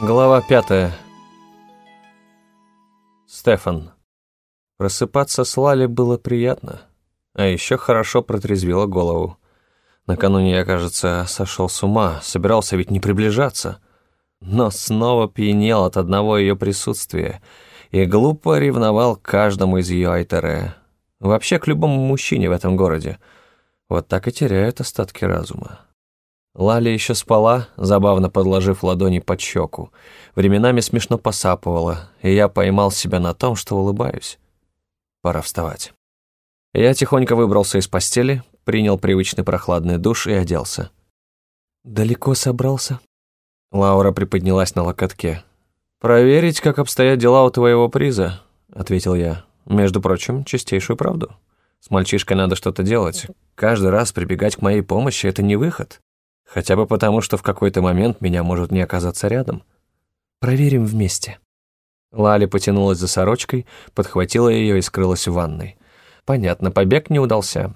Глава пятая. Стефан. Просыпаться с Лали было приятно, а еще хорошо протрезвило голову. Накануне я, кажется, сошел с ума, собирался ведь не приближаться, но снова пьянел от одного ее присутствия и глупо ревновал каждому из ее айтере. Вообще к любому мужчине в этом городе. Вот так и теряют остатки разума. Лали еще спала, забавно подложив ладони под щеку. Временами смешно посапывала, и я поймал себя на том, что улыбаюсь. Пора вставать. Я тихонько выбрался из постели, принял привычный прохладный душ и оделся. «Далеко собрался?» Лаура приподнялась на локотке. «Проверить, как обстоят дела у твоего приза», — ответил я. «Между прочим, чистейшую правду. С мальчишкой надо что-то делать. Каждый раз прибегать к моей помощи — это не выход. Хотя бы потому, что в какой-то момент меня может не оказаться рядом. Проверим вместе. Лали потянулась за сорочкой, подхватила ее и скрылась в ванной. Понятно, побег не удался.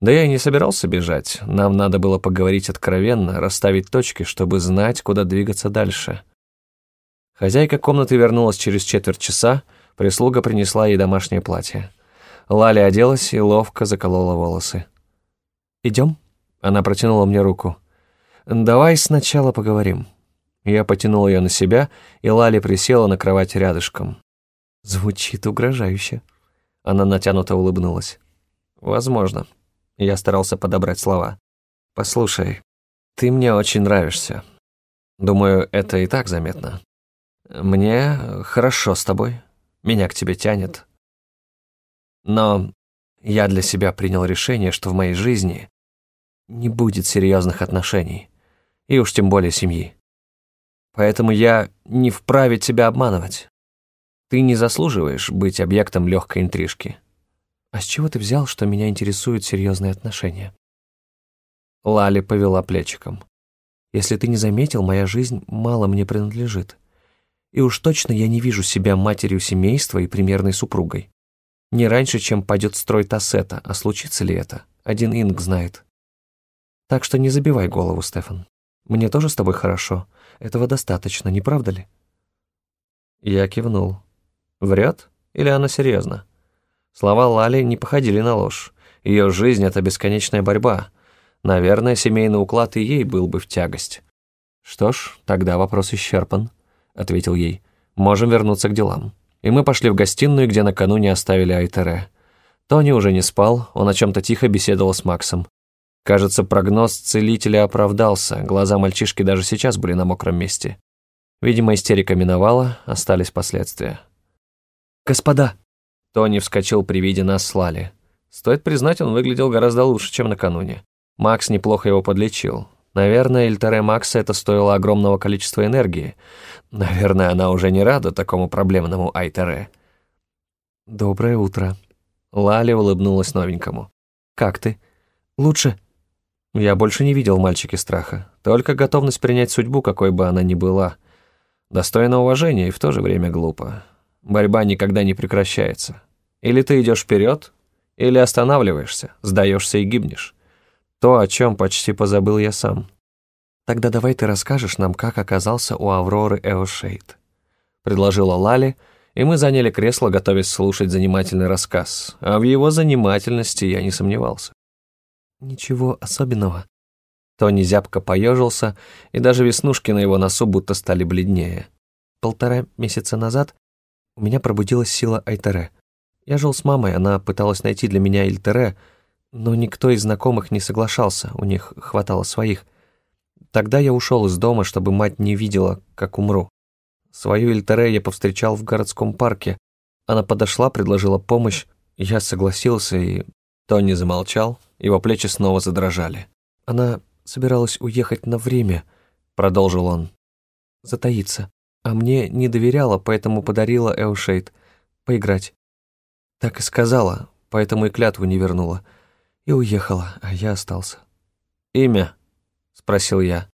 Да я и не собирался бежать. Нам надо было поговорить откровенно, расставить точки, чтобы знать, куда двигаться дальше. Хозяйка комнаты вернулась через четверть часа, прислуга принесла ей домашнее платье. Лали оделась и ловко заколола волосы. «Идем?» Она протянула мне руку. «Давай сначала поговорим». Я потянул ее на себя, и Лали присела на кровать рядышком. Звучит угрожающе. Она натянуто улыбнулась. «Возможно». Я старался подобрать слова. «Послушай, ты мне очень нравишься. Думаю, это и так заметно. Мне хорошо с тобой, меня к тебе тянет. Но я для себя принял решение, что в моей жизни не будет серьезных отношений, и уж тем более семьи. Поэтому я не вправе тебя обманывать. Ты не заслуживаешь быть объектом легкой интрижки. А с чего ты взял, что меня интересуют серьезные отношения? Лали повела плечиком. Если ты не заметил, моя жизнь мало мне принадлежит. И уж точно я не вижу себя матерью семейства и примерной супругой. Не раньше, чем пойдет строй Тассета, а случится ли это, один Инг знает. Так что не забивай голову, Стефан. Мне тоже с тобой хорошо. Этого достаточно, не правда ли?» Я кивнул. Врет? Или она серьезно? Слова Лали не походили на ложь. Ее жизнь — это бесконечная борьба. Наверное, семейный уклад и ей был бы в тягость. «Что ж, тогда вопрос исчерпан», — ответил ей. «Можем вернуться к делам». И мы пошли в гостиную, где накануне оставили Айтере. Тони уже не спал, он о чем-то тихо беседовал с Максом. Кажется, прогноз целителя оправдался, глаза мальчишки даже сейчас были на мокром месте. Видимо, истерика миновала, остались последствия. «Господа!» Тони вскочил при виде нас с Лали. Стоит признать, он выглядел гораздо лучше, чем накануне. Макс неплохо его подлечил. Наверное, Эльтере Макса это стоило огромного количества энергии. Наверное, она уже не рада такому проблемному Айтере. «Доброе утро». Лали улыбнулась новенькому. «Как ты? Лучше?» Я больше не видел в мальчике страха, только готовность принять судьбу, какой бы она ни была. Достойно уважения и в то же время глупо. Борьба никогда не прекращается. Или ты идешь вперед, или останавливаешься, сдаешься и гибнешь. То, о чем почти позабыл я сам. Тогда давай ты расскажешь нам, как оказался у Авроры Эошейд. Предложила Лали, и мы заняли кресло, готовясь слушать занимательный рассказ. А в его занимательности я не сомневался. «Ничего особенного». Тони зябко поежился, и даже веснушки на его носу будто стали бледнее. Полтора месяца назад у меня пробудилась сила Айтере. Я жил с мамой, она пыталась найти для меня Ильтере, но никто из знакомых не соглашался, у них хватало своих. Тогда я ушел из дома, чтобы мать не видела, как умру. Свою Ильтере я повстречал в городском парке. Она подошла, предложила помощь, я согласился, и Тони замолчал, его плечи снова задрожали. «Она собиралась уехать на время», — продолжил он. «Затаиться. А мне не доверяла, поэтому подарила Эушейд. Поиграть. Так и сказала, поэтому и клятву не вернула. И уехала, а я остался». «Имя?» — спросил я.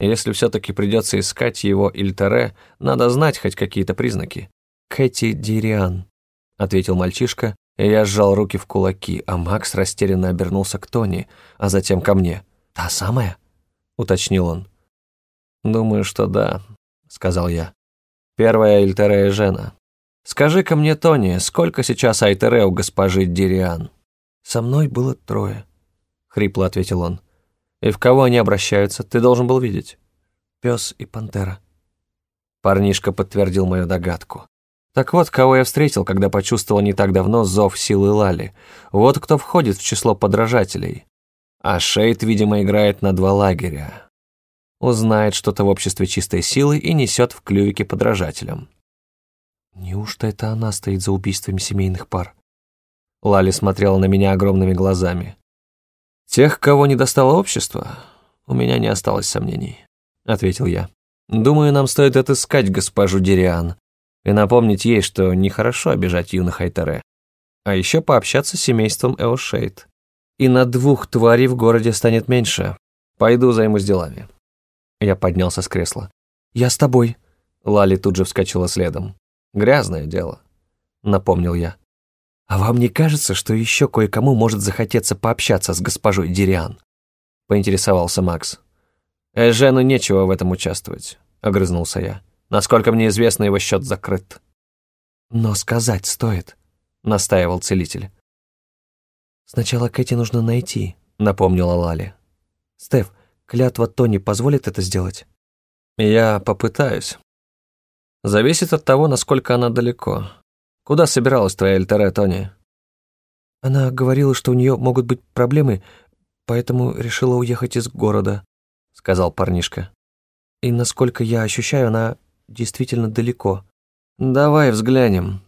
«Если все-таки придется искать его Ильтере, надо знать хоть какие-то признаки». «Кэти Дириан», — ответил мальчишка, я сжал руки в кулаки, а Макс растерянно обернулся к Тони, а затем ко мне. «Та самая?» — уточнил он. «Думаю, что да», — сказал я. «Первая Эльтере Жена. Скажи-ка мне, Тони, сколько сейчас Айтере у госпожи Дириан?» «Со мной было трое», — хрипло ответил он. «И в кого они обращаются, ты должен был видеть?» «Пес и пантера». Парнишка подтвердил мою догадку. Так вот, кого я встретил, когда почувствовал не так давно зов силы Лали. Вот кто входит в число подражателей. А Шейд, видимо, играет на два лагеря. Узнает что-то в обществе чистой силы и несет в клювике подражателям. Неужто это она стоит за убийствами семейных пар? Лали смотрела на меня огромными глазами. «Тех, кого не достало общество, у меня не осталось сомнений», — ответил я. «Думаю, нам стоит отыскать госпожу Дериан и напомнить ей, что нехорошо обижать юных Айтере, а еще пообщаться с семейством Эошейд. И на двух тварей в городе станет меньше. Пойду займусь делами». Я поднялся с кресла. «Я с тобой». Лали тут же вскочила следом. «Грязное дело», — напомнил я. «А вам не кажется, что еще кое-кому может захотеться пообщаться с госпожой Дириан?» — поинтересовался Макс. «Эжену нечего в этом участвовать», — огрызнулся я. «Насколько мне известно, его счет закрыт». «Но сказать стоит», — настаивал целитель. «Сначала Кэти нужно найти», — напомнила Лали. «Стеф, клятва Тони позволит это сделать?» «Я попытаюсь. Зависит от того, насколько она далеко. Куда собиралась твоя Эльтере, Тони?» «Она говорила, что у нее могут быть проблемы, поэтому решила уехать из города», — сказал парнишка. «И насколько я ощущаю, она действительно далеко». «Давай взглянем».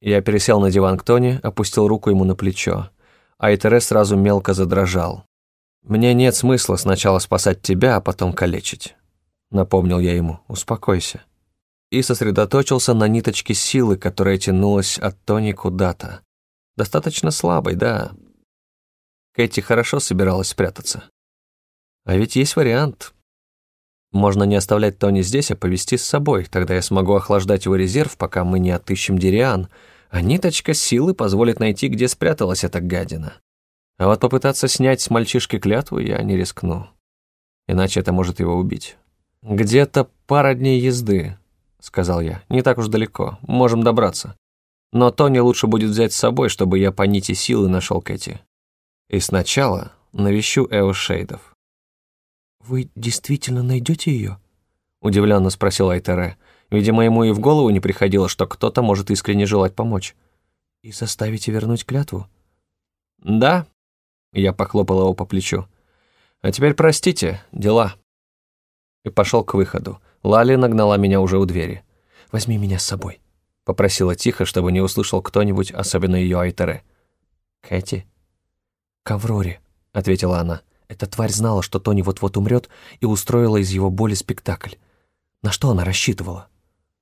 Я пересел на диван к Тони, опустил руку ему на плечо. Айтере сразу мелко задрожал. «Мне нет смысла сначала спасать тебя, а потом калечить», — напомнил я ему. «Успокойся» и сосредоточился на ниточке силы, которая тянулась от Тони куда-то. Достаточно слабой, да. Кэти хорошо собиралась спрятаться. А ведь есть вариант. Можно не оставлять Тони здесь, а повести с собой, тогда я смогу охлаждать его резерв, пока мы не отыщем Дириан, а ниточка силы позволит найти, где спряталась эта гадина. А вот попытаться снять с мальчишки клятву я не рискну. Иначе это может его убить. Где-то пара дней езды, — сказал я. «Не так уж далеко. Можем добраться. Но Тони лучше будет взять с собой, чтобы я по нити силы нашел Кэти. И сначала навещу Эо Шейдов». «Вы действительно найдете ее?» — удивленно спросил Айтере. Видимо, ему и в голову не приходило, что кто-то может искренне желать помочь. «И заставите вернуть клятву?» «Да», — я похлопал его по плечу. «А теперь простите, дела». И пошел к выходу. Лали нагнала меня уже у двери. «Возьми меня с собой», — попросила тихо, чтобы не услышал кто-нибудь, особенно ее Айтере. «Кэти?» «К Авроре», — ответила она. «Эта тварь знала, что Тони вот-вот умрет, и устроила из его боли спектакль. На что она рассчитывала?»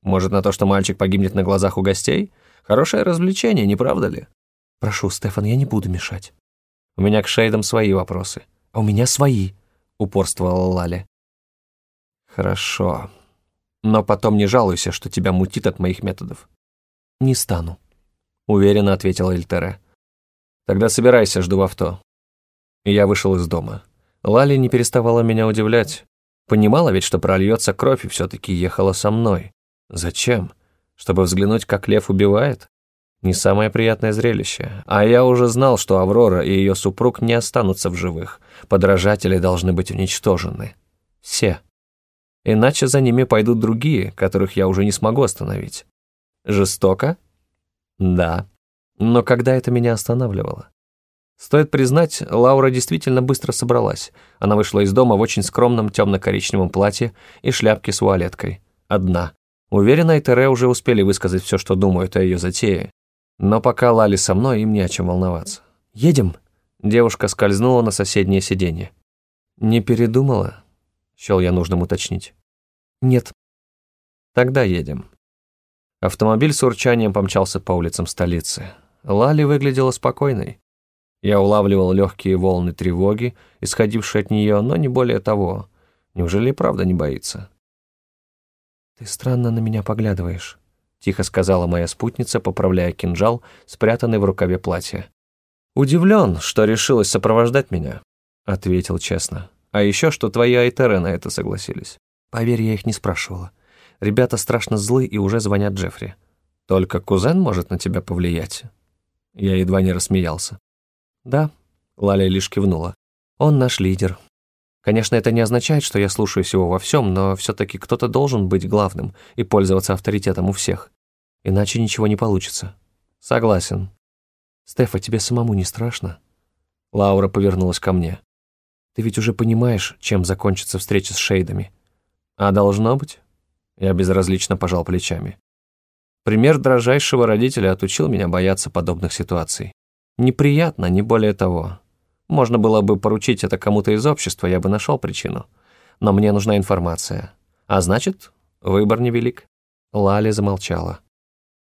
«Может, на то, что мальчик погибнет на глазах у гостей? Хорошее развлечение, не правда ли?» «Прошу, Стефан, я не буду мешать». «У меня к Шейдам свои вопросы». «А у меня свои», — упорствовала Лали. «Хорошо. Но потом не жалуйся, что тебя мутит от моих методов». «Не стану», — уверенно ответила Эльтере. «Тогда собирайся, жду в авто». Я вышел из дома. Лали не переставала меня удивлять. Понимала ведь, что прольется кровь, и все-таки ехала со мной. Зачем? Чтобы взглянуть, как лев убивает? Не самое приятное зрелище. А я уже знал, что Аврора и ее супруг не останутся в живых. Подражатели должны быть уничтожены. Все. Иначе за ними пойдут другие, которых я уже не смогу остановить. Жестоко? Да. Но когда это меня останавливало? Стоит признать, Лаура действительно быстро собралась. Она вышла из дома в очень скромном темно-коричневом платье и шляпке с вуалеткой. Одна. Уверена, и Тере уже успели высказать все, что думают о ее затее. Но пока Лали со мной, им не о чем волноваться. «Едем?» Девушка скользнула на соседнее сиденье. «Не передумала?» Счел я нужным уточнить. «Нет». «Тогда едем». Автомобиль с урчанием помчался по улицам столицы. Лали выглядела спокойной. Я улавливал легкие волны тревоги, исходившие от нее, но не более того. Неужели и правда не боится? «Ты странно на меня поглядываешь», — тихо сказала моя спутница, поправляя кинжал, спрятанный в рукаве платья. «Удивлен, что решилась сопровождать меня», — ответил честно. А еще, что твои Айтеры на это согласились. Поверь, я их не спрашивала. Ребята страшно злы и уже звонят Джеффри. Только кузен может на тебя повлиять. Я едва не рассмеялся. Да, Лаля лишь кивнула. Он наш лидер. Конечно, это не означает, что я слушаюсь его во всем, но все-таки кто-то должен быть главным и пользоваться авторитетом у всех. Иначе ничего не получится. Согласен. Стефа, тебе самому не страшно? Лаура повернулась ко мне. Ты ведь уже понимаешь, чем закончится встреча с шейдами. А должно быть? Я безразлично пожал плечами. Пример дрожайшего родителя отучил меня бояться подобных ситуаций. Неприятно, не более того. Можно было бы поручить это кому-то из общества, я бы нашел причину. Но мне нужна информация. А значит, выбор невелик. Лали замолчала.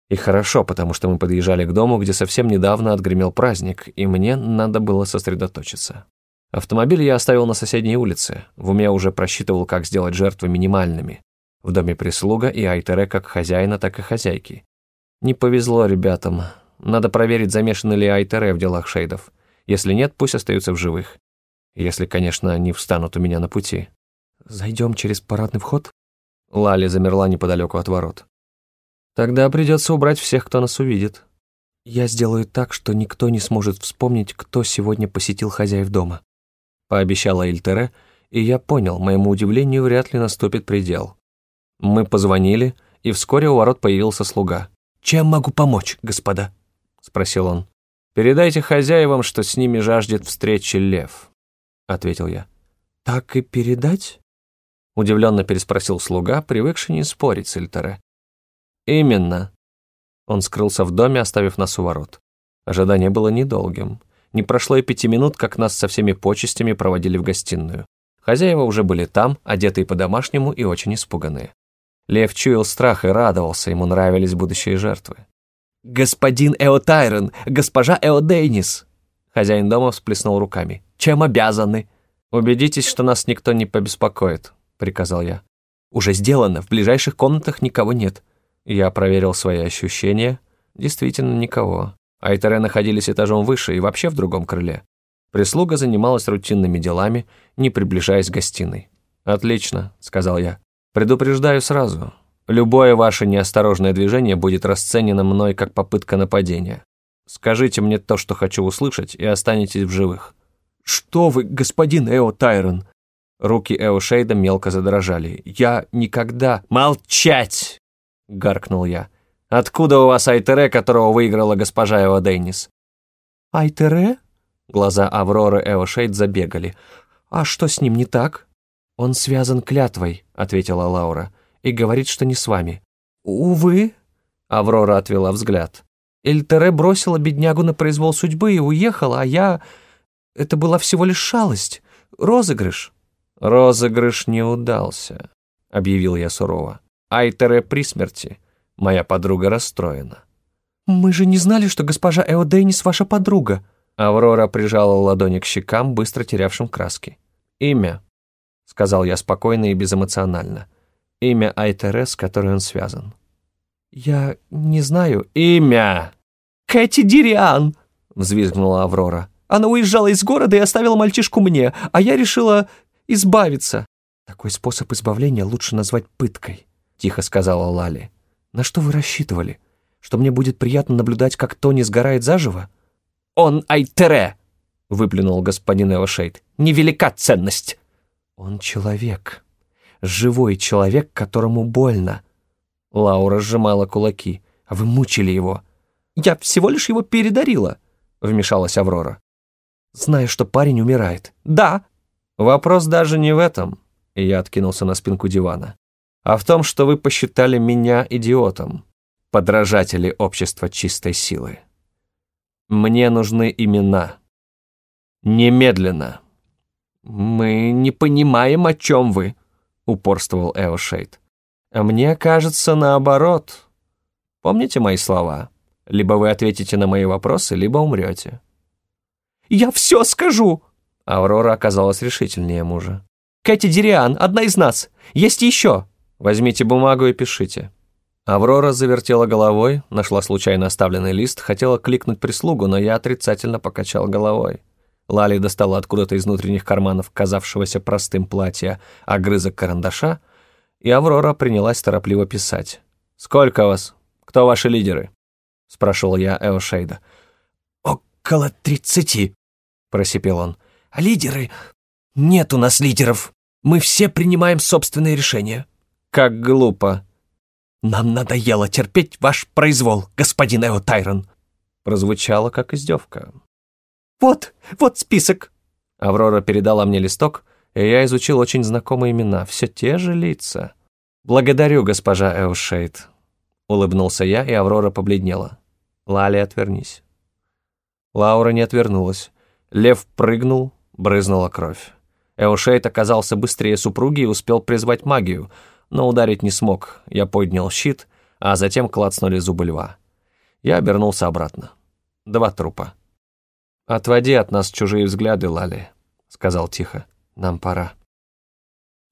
И хорошо, потому что мы подъезжали к дому, где совсем недавно отгремел праздник, и мне надо было сосредоточиться. Автомобиль я оставил на соседней улице. В уме уже просчитывал, как сделать жертвы минимальными. В доме прислуга и Айтере как хозяина, так и хозяйки. Не повезло ребятам. Надо проверить, замешаны ли Айтере в делах шейдов. Если нет, пусть остаются в живых. Если, конечно, они встанут у меня на пути. «Зайдем через парадный вход?» Лали замерла неподалеку от ворот. «Тогда придется убрать всех, кто нас увидит. Я сделаю так, что никто не сможет вспомнить, кто сегодня посетил хозяев дома», пообещала Эльтере, и я понял, моему удивлению вряд ли наступит предел. Мы позвонили, и вскоре у ворот появился слуга. «Чем могу помочь, господа?» — спросил он. «Передайте хозяевам, что с ними жаждет встречи лев», — ответил я. «Так и передать?» — удивленно переспросил слуга, привыкший не спорить с Эльтере. «Именно». Он скрылся в доме, оставив нас у ворот. Ожидание было недолгим. Не прошло и пяти минут, как нас со всеми почестями проводили в гостиную. Хозяева уже были там, одетые по-домашнему и очень испуганные. Лев чуял страх и радовался, ему нравились будущие жертвы. «Господин Эо Тайрон, госпожа Эо Дейнис!» Хозяин дома всплеснул руками. «Чем обязаны?» «Убедитесь, что нас никто не побеспокоит», — приказал я. «Уже сделано, в ближайших комнатах никого нет». Я проверил свои ощущения. Действительно, никого. Айтере находились этажом выше и вообще в другом крыле. Прислуга занималась рутинными делами, не приближаясь к гостиной. «Отлично», — сказал я. «Предупреждаю сразу. Любое ваше неосторожное движение будет расценено мной как попытка нападения. Скажите мне то, что хочу услышать, и останетесь в живых». «Что вы, господин Эо Тайрон?» Руки Эо Шейда мелко задрожали. «Я никогда...» «Молчать!» — гаркнул я. «Откуда у вас Айтере, которого выиграла госпожа Эо Дейнис?» «Айтере?» Глаза Авроры Эо Шейд забегали. «А что с ним не так?» «Он связан клятвой», — ответила Лаура и говорит, что не с вами». «Увы», — Аврора отвела взгляд. «Эльтере бросила беднягу на произвол судьбы и уехала, а я... Это была всего лишь шалость, розыгрыш». «Розыгрыш не удался», — объявил я сурово. «Айтере при смерти. Моя подруга расстроена». «Мы же не знали, что госпожа Эодейнис ваша подруга». Аврора прижала ладони к щекам, быстро терявшим краски. «Имя», — сказал я спокойно и безэмоционально имя Айтере, с которой он связан. «Я не знаю». «Имя!» «Кэти Дириан!» — взвизгнула Аврора. «Она уезжала из города и оставила мальчишку мне, а я решила избавиться». «Такой способ избавления лучше назвать пыткой», — тихо сказала Лали. «На что вы рассчитывали? Что мне будет приятно наблюдать, как Тони сгорает заживо?» «Он Айтере!» — выплюнул господин Эошейд. «Невелика ценность!» «Он человек», живой человек, которому больно. Лаура сжимала кулаки. Вы мучили его. Я всего лишь его передарила, вмешалась Аврора. Знаю, что парень умирает. Да. Вопрос даже не в этом. Я откинулся на спинку дивана. А в том, что вы посчитали меня идиотом. Подражатели общества чистой силы. Мне нужны имена. Немедленно. Мы не понимаем, о чем вы, — упорствовал Эошейд. «А мне кажется, наоборот. Помните мои слова? Либо вы ответите на мои вопросы, либо умрете». «Я все скажу!» Аврора оказалась решительнее мужа. «Кэти Дириан, одна из нас. Есть еще!» «Возьмите бумагу и пишите». Аврора завертела головой, нашла случайно оставленный лист, хотела кликнуть прислугу, но я отрицательно покачал головой. Лали достала откуда-то из внутренних карманов казавшегося простым платья огрызок карандаша и Аврора принялась торопливо писать. «Сколько вас? Кто ваши лидеры?» — спрашивал я Эошейда. «Около тридцати», — просипел он. «А лидеры? Нет у нас лидеров. Мы все принимаем собственные решения». «Как глупо!» «Нам надоело терпеть ваш произвол, господин Эо Тайрон», — прозвучало как издевка. «Вот, вот список». Аврора передала мне листок, и я изучил очень знакомые имена, все те же лица. «Благодарю, госпожа Эушейд», — улыбнулся я, и Аврора побледнела. «Лали, отвернись». Лаура не отвернулась. Лев прыгнул, брызнула кровь. Эушейд оказался быстрее супруги и успел призвать магию, но ударить не смог. Я поднял щит, а затем клацнули зубы льва. Я обернулся обратно. Два трупа. «Отводи от нас чужие взгляды, Лали», — сказал тихо. «Нам пора».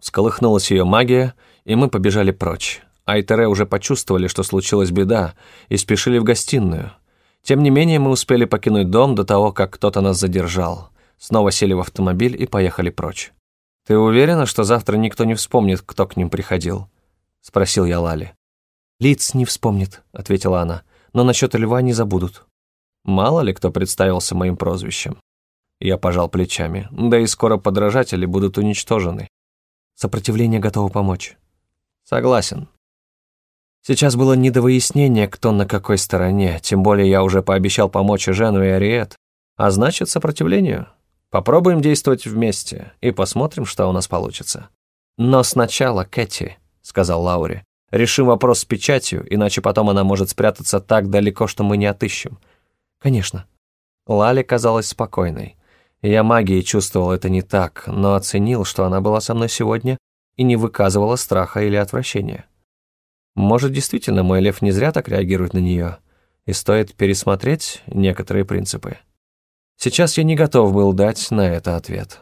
Сколыхнулась ее магия, и мы побежали прочь. Айтере уже почувствовали, что случилась беда, и спешили в гостиную. Тем не менее, мы успели покинуть дом до того, как кто-то нас задержал. Снова сели в автомобиль и поехали прочь. «Ты уверена, что завтра никто не вспомнит, кто к ним приходил?» — спросил я Лали. «Лиц не вспомнит», — ответила она, — «но насчет льва не забудут». Мало ли кто представился моим прозвищем. Я пожал плечами. Да и скоро подражатели будут уничтожены. Сопротивление готово помочь. Согласен. Сейчас было не до выяснения, кто на какой стороне, тем более я уже пообещал помочь Жену и Ариет, а значит, сопротивлению. Попробуем действовать вместе и посмотрим, что у нас получится. Но сначала, Кэти, — сказал Лаури, — решим вопрос с печатью, иначе потом она может спрятаться так далеко, что мы не отыщем. Конечно. Лали казалась спокойной. Я магией чувствовал это не так, но оценил, что она была со мной сегодня и не выказывала страха или отвращения. Может, действительно, мой лев не зря так реагирует на нее, и стоит пересмотреть некоторые принципы. Сейчас я не готов был дать на это ответ.